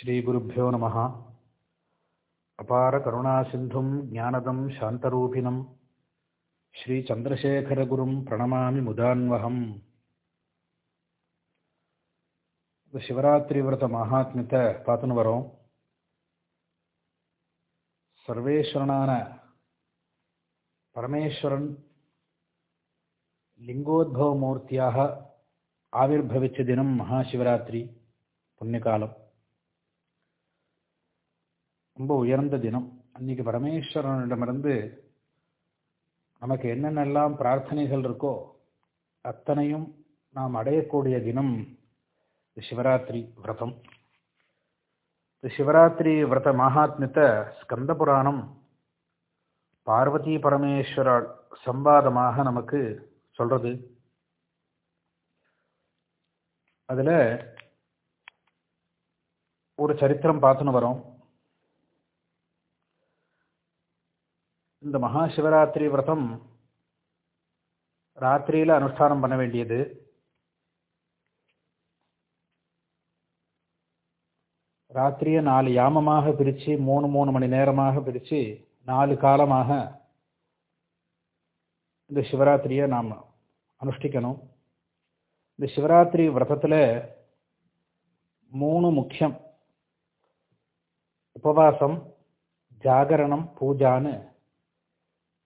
ஸ்ரீகுருப்போ நம அபார கருணாசிந்தும் ஞானதம் சாந்தரூபிணம். ஸ்ரீ சந்திரசேகரகுரும் பிரணமாமி முதான்வகம் இந்த சிவராத்திரி விரத மகாத்மியத்தை பார்த்துன்னு வரோம். சர்வேஸ்வரனான பரமேஸ்வரன் லிங்கோத்பவ மூர்த்தியாக ஆவிர்வவிச்ச தினம் மகாசிவராத்திரி புண்ணியகாலம். ரொம்ப உயர்ந்த தினம். அன்னைக்கு பரமேஸ்வரனிடமிருந்து நமக்கு என்னென்னலாம் பிரார்த்தனைகள் இருக்கோ அத்தனையும் நாம் அடையக்கூடிய தினம் சிவராத்திரி விரதம். இந்த சிவராத்திரி விரத மகாத்மியத்தை ஸ்கந்த புராணம் பார்வதி பரமேஸ்வரால் சம்பாதமாக நமக்கு சொல்கிறது அதில் ஒரு சரித்திரம் பார்த்துன்னு வரோம். இந்த மகா சிவராத்திரி விரதம் ராத்திரியில் அனுஷ்டானம் பண்ண வேண்டியது. ராத்திரியை நாலு யாமமாக பிரித்து மூணு மூணு மணி நேரமாக பிரித்து நாலு காலமாக இந்த சிவராத்திரியை நாம் அனுஷ்டிக்கணும். இந்த சிவராத்திரி விரதத்தில் மூணு முக்கியம். உபவாசம் ஜாகரணம் பூஜான்னு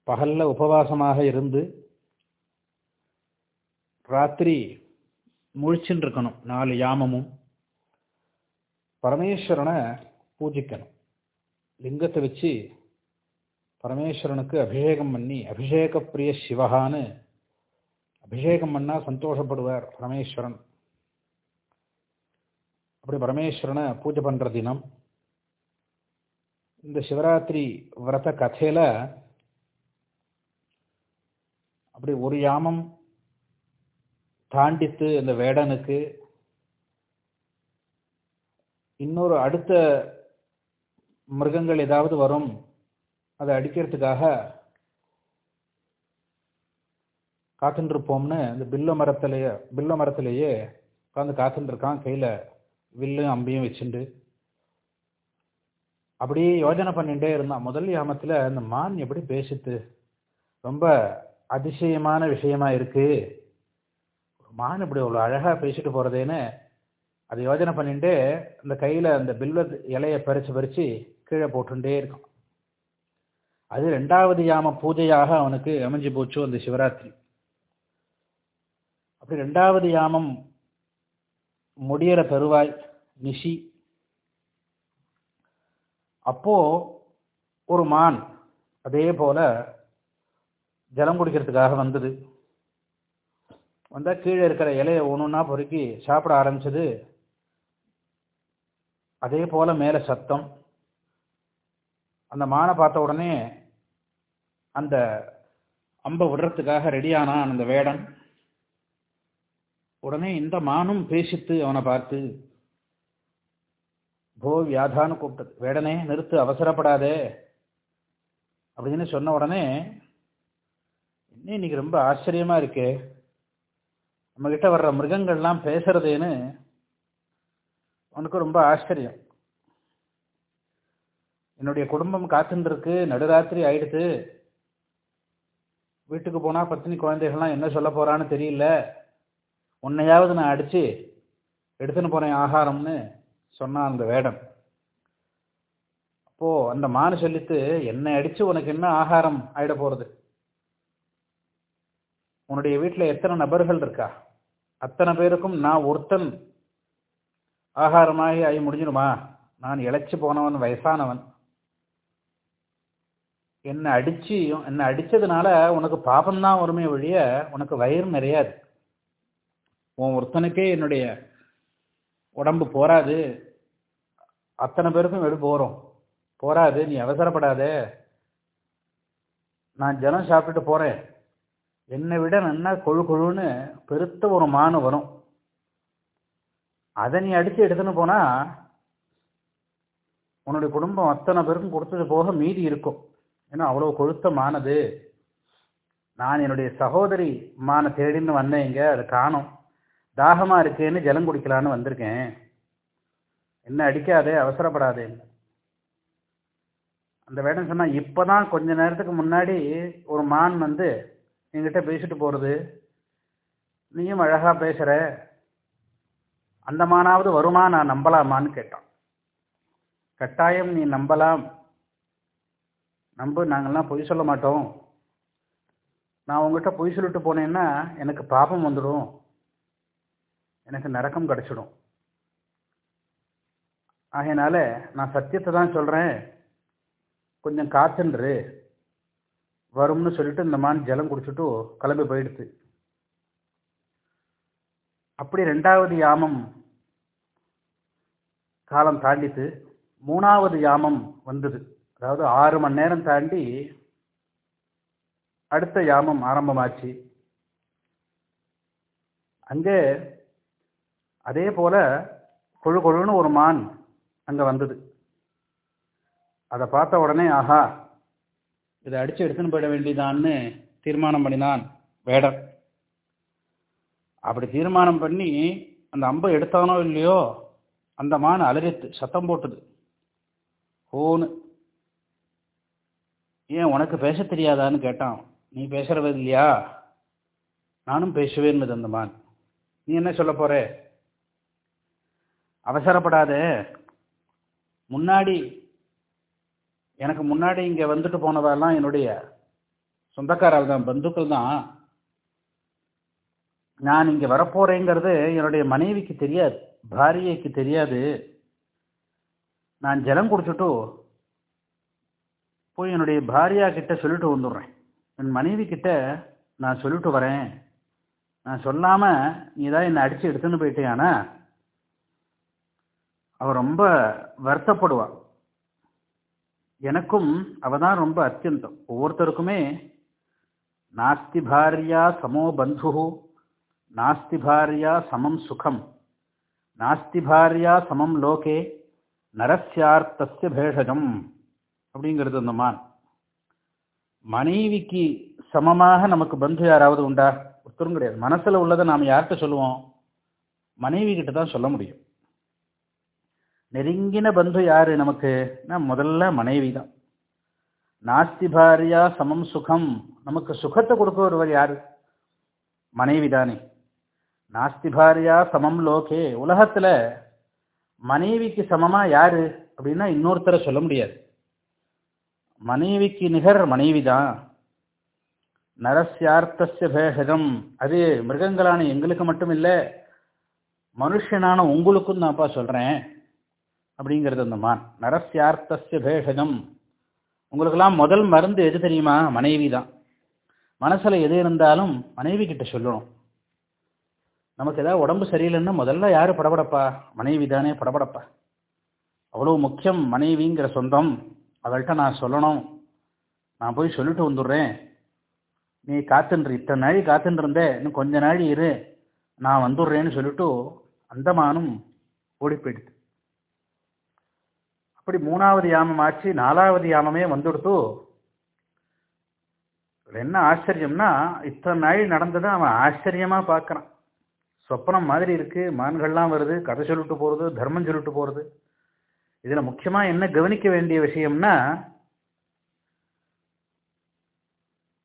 பகல்ல உபவாசமாக இருந்து ராத்திரி முழிச்சுன்னு இருக்கணும் நாலு யாமமும். பரமேஸ்வரனை பூஜிக்கணும். லிங்கத்தை வச்சு பரமேஸ்வரனுக்கு அபிஷேகம் பண்ணி அபிஷேக பிரிய சிவகான்னு அபிஷேகம் பண்ணால் சந்தோஷப்படுவார் பரமேஸ்வரன். அப்படி பரமேஸ்வரனை பூஜை பண்ணுற தினம் இந்த சிவராத்திரி விரத கதையில் அப்படி ஒரு யாமம் தாண்டித்து இந்த வேடனுக்கு இன்னொரு அடுத்த மிருகங்கள் ஏதாவது வரும் அதை அடிக்கிறதுக்காக காத்துருப்போம்னு இந்த பில்ல மரத்திலேயே பில்ல மரத்திலேயே உட்காந்து காத்துட்டு இருக்கான் கையில் வில்லும் அம்பியும் வச்சுண்டு. அப்படியே யோஜனை பண்ணிகிட்டே இருந்தான். முதல் யாமத்தில் இந்த மான் எப்படி பேசுது ரொம்ப அதிசயமான விஷயமா இருக்கு. மான் இப்படி அவ்வளோ அழகாக பேசிட்டு போகிறதேன்னு அதை யோஜனை பண்ணிட்டு அந்த கையில் அந்த பில்வ இலையை பறித்து பறித்து கீழே போட்டுட்டே இருக்கான். அது ரெண்டாவது யாம பூஜையாக அவனுக்கு அமைஞ்சு போச்சு அந்த சிவராத்திரி. அப்படி ரெண்டாவது யாமம் முடியற தருவாய் நிஷி. அப்போ ஒரு மான் அதே போல ஜலம் குடிக்கிறதுக்காக வந்தது. வந்தால் கீழே இருக்கிற இலையை ஒன்றுன்னா பொறுக்கி சாப்பிட ஆரம்பிச்சது. அதே போல் மேலே சத்தம். அந்த மானை பார்த்த உடனே அந்த அம்பை விடுறதுக்காக ரெடியானான் அந்த வேடன். உடனே இந்த மானும் பேசித்து அவனை பார்த்து போ வியாதான்னு கூப்பிட்டது. வேடனே நிறுத்து அவசரப்படாதே. அப்படின்னு சொன்ன உடனே இன்னும் இன்னைக்கு ரொம்ப ஆச்சரியமா இருக்கே? நம்ம கிட்ட வர்ற மிருகங்கள்லாம் பேசுறதேன்னு அவனுக்கு ரொம்ப ஆச்சரியம். என்னுடைய குடும்பம் காத்துருக்கு நடுராத்திரி ஆயிடுத்து. வீட்டுக்கு போனா பத்தினி குழந்தைகள்லாம் என்ன சொல்ல போறான்னு தெரியல. உன்னையாவது நான் அடிச்சு எடுத்துன்னு போகிறேன் ஆகாரம்னு சொன்னான் அந்த வேடம். அப்போ அந்த மானு சொல்லித்து என்னை அடிச்சு உனக்கு என்ன ஆகாரம் ஆயிட போறது? உன்னுடைய வீட்டில் எத்தனை நபர்கள் இருக்கா? அத்தனை பேருக்கும் நான் ஒருத்தன் ஆகாரமாகி ஆகி முடிஞ்சிடுமா நான் இழைச்சி போனவன் வயசானவன். என்னை அடிச்சு என்னை அடித்ததுனால உனக்கு பாபம்தான் வருமே ஒழிய உனக்கு வயிறு நிறையாது. உன் ஒருத்தனுக்கே என்னுடைய உடம்பு போராது அத்தனை பேருக்கும் வெடு போகிறோம் போராது நீ அவசரப்படாத. நான் ஜனம் சாப்பிட்டுட்டு போகிறேன் என்னை விட நன்னா கொழு கொழுன்னு பெருத்த ஒரு மானு வரும். அதை நீ அடித்து எடுத்துன்னு போனால் உன்னுடைய குடும்பம் அத்தனை பேருக்கும் கொடுத்தது போக மீதி இருக்கும். ஏன்னா அவ்வளோ கொழுத்த மானது. நான் என்னுடைய சகோதரி மான தேடின்னு வந்தேன் இங்கே அதை காணும். தாகமாக இருக்கேன்னு ஜலம் குடிக்கலான்னு வந்திருக்கேன். என்ன அடிக்காதே அவசரப்படாதே. அந்த வேடம் இப்போ தான் கொஞ்ச நேரத்துக்கு முன்னாடி ஒரு மான் வந்து என்கிட்ட பேசிட்டு போகிறது நீயும் அழகாக பேசுகிற அந்த மானாவது வருமா நான் நம்பலாமான்னு கேட்டான். கட்டாயம் நீ நம்பலாம். நம்பு நாங்கள்லாம் பொய் சொல்ல மாட்டோம். நான் உங்ககிட்ட பொய் சொல்லிட்டு போனேன்னா எனக்கு பாபம் வந்துடும். எனக்கு நரக்கம் கிடச்சிடும். ஆகையினால நான் சத்தியத்தை தான் சொல்கிறேன் கொஞ்சம் காத்துன்று வரும்னு சொல்லிட்டு இந்த மான் ஜலம் குடிச்சிட்டு கிளம்பி போயிடுது அப்படி ரெண்டாவது யாமம் காலம் தாண்டித்து மூணாவது யாமம் வந்தது. அதாவது ஆறு மணி நேரம் தாண்டி அடுத்த யாமம் ஆரம்பமாச்சு. அங்கே அதே போல கொழு கொழுன்னு ஒரு மான் அங்கே வந்தது. அதை பார்த்த உடனே ஆஹா இதை அடிச்சு எடுத்துன்னு போயிட வேண்டியதான்னு தீர்மானம் பண்ணினான் வேடர். அப்படி தீர்மானம் பண்ணி அந்த அம்பை எடுத்தானோ இல்லையோ அந்த மான் அலறித்து சத்தம் போட்டுது. ஹோனு ஏன் உனக்கு பேச தெரியாதான்னு கேட்டான். நீ பேசுறது இல்லையா? நானும் பேசுவேன் அந்த மான். நீ என்ன சொல்ல போற? அவசரப்படாதே. முன்னாடி எனக்கு முன்னாடி இங்கே வந்துட்டு போனதெல்லாம் என்னுடைய சொந்தக்காரர்கள் தான் பந்துக்கள் தான். நான் இங்கே வரப்போறேங்கிறது என்னுடைய மனைவிக்கு தெரியாது பாரியைக்கு தெரியாது. நான் ஜலம் குடிச்சுட்டு போய் என்னுடைய பாரியா கிட்ட சொல்லிட்டு வந்துடுறேன். என் மனைவி கிட்ட நான் சொல்லிட்டு வரேன். நான் சொல்லாம நீ தான் என்னை அடிச்சு எடுத்துன்னு போயிட்டேயானா? அவ ரொம்ப வருத்தப்படுவாள் எனக்கும் அவ தான் ரொம்ப அத்தியந்தம். ஒவ்வொருத்தருக்குமே நாஸ்தி பாரியா சமோ பந்து நாஸ்தி பாரியா சமம் சுகம் நாஸ்தி பாரியா சமம் லோகே நரஸ்யார்த்தஸ்ய பேஷகம் அப்படிங்கிறது அந்த மான். மனைவிக்கு சமமாக நமக்கு பந்து யாராவது உண்டா? ஒருத்தரும் கிடையாது. மனசில் உள்ளதை நாம் யார்கிட்ட சொல்லுவோம்? மனைவி கிட்ட தான் சொல்ல முடியும். நெருங்கின பந்து யாரு நமக்கு? முதல்ல மனைவி தான். நாஸ்தி பாரியா சமம் சுகம். நமக்கு சுகத்தை கொடுக்கிறவர் யாரு? மனைவி தானே. நாஸ்தி பாரியா சமம் லோகே. உலகத்துல மனைவிக்கு சமமா யாரு? அப்படின்னா இன்னொருத்தரை சொல்ல முடியாது. மனைவிக்கு நிகர் மனைவி தான். நரஸ்யார்த்தஸ்ய பேஷஜம் அது மிருகங்களான எங்களுக்கு மட்டும் இல்லை மனுஷனான உங்களுக்கும் தான்ப்பா சொல்றேன். அப்படிங்கிறது அந்த மான். நரஸ்யார்த்தஸ்ய பேஷகம் உங்களுக்கெல்லாம் முதல் மருந்து எது தெரியுமா? மனைவி தான். மனசில் எது இருந்தாலும் மனைவி கிட்ட சொல்லணும். நமக்கு ஏதாவது உடம்பு சரியில்லைன்னா முதல்ல யார் படபடப்பா? மனைவி தானே படபடப்பா. அவ்வளோ முக்கியம் மனைவிங்கிற சொந்தம். அவள்கிட்ட நான் சொல்லணும். நான் போய் சொல்லிட்டு வந்துடுறேன். நீ காத்துன்று இத்தனை நாள் காத்துன்னு இருந்தே இன்னும் கொஞ்ச நாள் இரு. நான் வந்துடுறேன்னு சொல்லிட்டு அந்தமானும் ஓடி போயிடுது. அப்படி மூணாவது யாமம் ஆச்சு நாலாவது யாமமே வந்துடுத்து. என்ன ஆச்சரியம்னா இத்தனை நாள் நடந்ததை அவன் ஆச்சரியமா பார்க்கறான். சொப்பனம் மாதிரி இருக்கு மான்கள்லாம் வருது கதை சொல்லிட்டு போறது தர்மம் சொல்லிட்டு போறது. இதுல முக்கியமா என்ன கவனிக்க வேண்டிய விஷயம்னா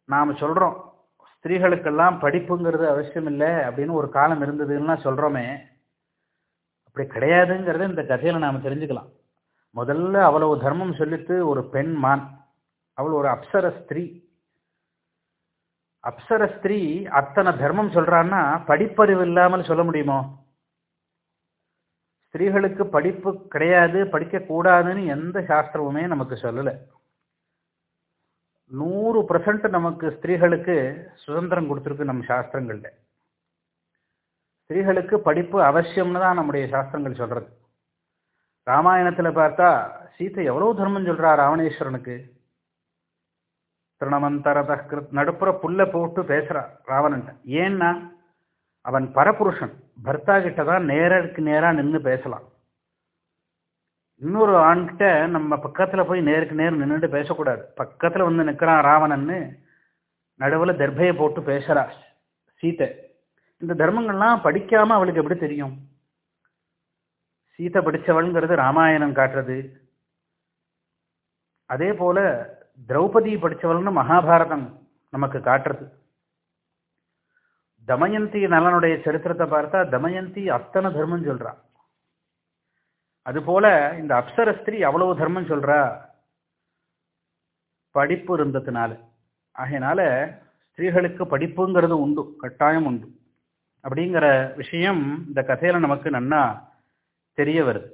நாம சொல்றோம் ஸ்திரீகளுக்கெல்லாம் படிப்புங்கிறது அவசியம் இல்லை அப்படின்னு ஒரு காலம் இருந்ததுன்னா சொல்றோமே. அப்படி கிடையாதுங்கிறத இந்த கதையில நாம தெரிஞ்சுக்கலாம். முதல்ல அவ்வளவு தர்மம் சொல்லித்து ஒரு பெண் மான் அவள் ஒரு அப்சர ஸ்திரீ. அப்சர ஸ்திரீ அத்தனை தர்மம் சொல்றான்னா படிப்பறிவு இல்லாமல் சொல்ல முடியுமோ? ஸ்திரீகளுக்கு படிப்பு கிடையாது படிக்க கூடாதுன்னு எந்த சாஸ்திரமுமே நமக்கு சொல்லலை. நூறு பர்சன்ட் நமக்கு ஸ்திரீகளுக்கு சுதந்திரம் கொடுத்துருக்கு நம்ம சாஸ்திரங்கள்ல. ஸ்திரீகளுக்கு படிப்பு அவசியம்னு தான் நம்முடைய சாஸ்திரங்கள் சொல்றது. ராமாயணத்தில் பார்த்தா சீதை எவ்வளோ தர்மம் சொல்கிறா ராவணேஸ்வரனுக்கு? திருணமந்தரத நடுப்புற புல்ல போட்டு பேசுறா ராவணன்ட்ட. ஏன்னா அவன் பரபுருஷன். பர்த்தா கிட்ட தான் நேருக்கு நேராக நின்று பேசலாம். இன்னொரு ஆண்கிட்ட நம்ம பக்கத்தில் போய் நேருக்கு நேர் நின்றுட்டு பேசக்கூடாது. பக்கத்தில் வந்து நிற்கிறான் ராவணன்னு நடுவில் தர்பையை போட்டு பேசுகிறா சீத்தை. இந்த தர்மங்கள்லாம் படிக்காமல் அவளுக்கு எப்படி தெரியும்? சீதை படித்தவள்ங்கிறது ராமாயணம் காட்டுறது. அதே போல திரௌபதி படித்தவள்னு மகாபாரதம் நமக்கு காட்டுறது. தமயந்தி நலனுடைய சரித்திரத்தை பார்த்தா தமயந்தி அத்தனை தர்மம் சொல்றா. அதுபோல இந்த அப்சரஸ்திரி அவ்வளவு தர்மம் சொல்றா. படிப்பு இருந்ததுனால. ஆகையினால ஸ்திரீகளுக்கு படிப்புங்கிறது உண்டு கட்டாயம் உண்டு. அப்படிங்கிற விஷயம் இந்த கதையில நமக்கு நன்னா தெரிய வருது.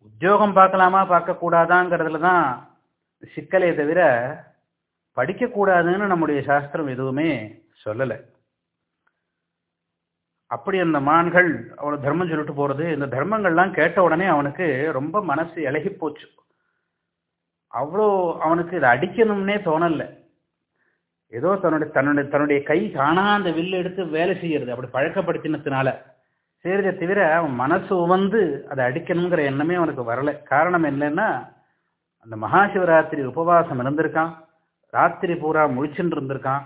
உத்தியோகம் பார்க்கலாமா? பார்க்கக்கூடாதாங்கிறதுல தான் சிக்கலே தவிர படிக்கக்கூடாதுன்னு நம்முடைய சாஸ்திரம் எதுவுமே சொல்லலை. அப்படி அந்த மான்கள் அவனை தர்மம் சொல்லிட்டு போறது இந்த தர்மங்கள்லாம் கேட்ட உடனே அவனுக்கு ரொம்ப மனசு இலகி போச்சு. அவ்வளோ அவனுக்கு இதை அடிக்கணும்னே தோணல. ஏதோ தன்னுடைய தன்னுடைய தன்னுடைய கை காணா அந்த வில்லு எடுத்து வேலை செய்யறது அப்படி பழக்கப்படுத்தினதுனால. சரிதை தவிர அவன் மனசு உவந்து அதை அடிக்கணுங்கிற எண்ணமே அவனுக்கு வரல. காரணம் என்னன்னா அந்த மகாசிவராத்திரி உபவாசம் இருந்திருக்கான். ராத்திரி பூரா முழிச்சுட்டு இருந்திருக்கான்.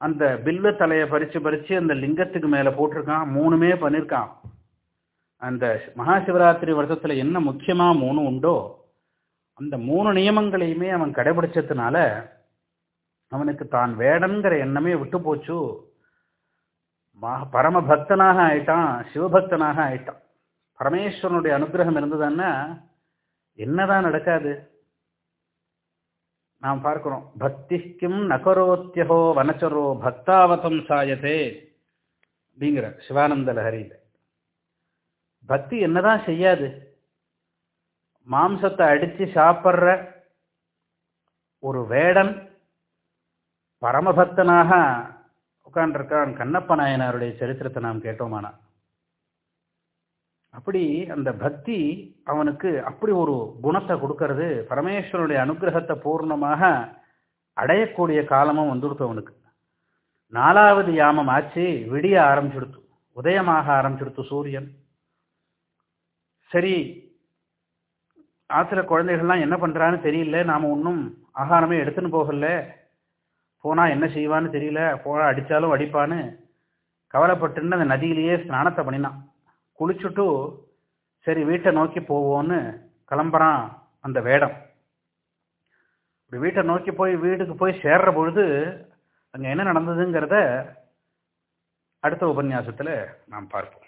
அந்த பில்லு தலையை பறிச்சு பறிச்சு அந்த லிங்கத்துக்கு மேலே போட்டிருக்கான். மூணுமே பண்ணியிருக்கான் அந்த மகாசிவராத்திரி வருஷத்தில் என்ன முக்கியமாக மூணு உண்டோ அந்த மூணு நியமங்களையுமே அவன் கடைபிடிச்சதுனால அவனுக்கு தான் வேடன்கிற எண்ணமே விட்டு போச்சு. பரம பக்தனாக ஆயிட்டான் சிவபக்தனாக ஆயிட்டான். பரமேஸ்வரனுடைய அனுகிரகம் இருந்ததுன்னா என்னதான் நடக்காது? நாம் பார்க்கிறோம் பக்தி கிம் நகரோத்தியகோ வனச்சரோ பக்தாவதம் சாயதே அப்படிங்கிற சிவானந்த லஹரியில். பக்தி என்னதான் செய்யாது? மாம்சத்தை அடித்து சாப்பிட்ற ஒரு வேடன் பரமபக்தனாக உட்கார்ந்துருக்கான் கண்ணப்ப நாயனாருடைய சரித்திரத்தை நாம் கேட்டோமானா? அப்படி அந்த பக்தி அவனுக்கு அப்படி ஒரு குணத்தை கொடுக்கறது பரமேஸ்வரனுடைய அனுகிரகத்தை பூர்ணமாக அடையக்கூடிய காலமும் வந்துடுத்து அவனுக்கு. நாலாவது யாமம் ஆச்சு விடிய ஆரம்பிச்சுடுத்து. உதயமாக ஆரம்பிச்சுடுத்து சூரியன். சரி ஆற்றுல குழந்தைகள்லாம் என்ன பண்றான்னு தெரியல நாம ஒன்றும் ஆகாரமே எடுத்துன்னு போகல. போனா என்ன செய்வான்னு தெரியல. போனா அடிச்சாலும் அடிப்பான்னு கவலைப்பட்டுன்னு அந்த நதியிலேயே ஸ்நானத்தை பண்ணினான். குளிச்சுட்டு சரி வீட்டை நோக்கி போவோன்னு கிளம்புறான் அந்த வேடம். இப்படி வீட்டை நோக்கி போய் வீட்டுக்கு போய் சேர்ற பொழுது அங்கே என்ன நடந்ததுங்கிறத அடுத்த உபன்யாசத்தில் நாம் பார்ப்போம்.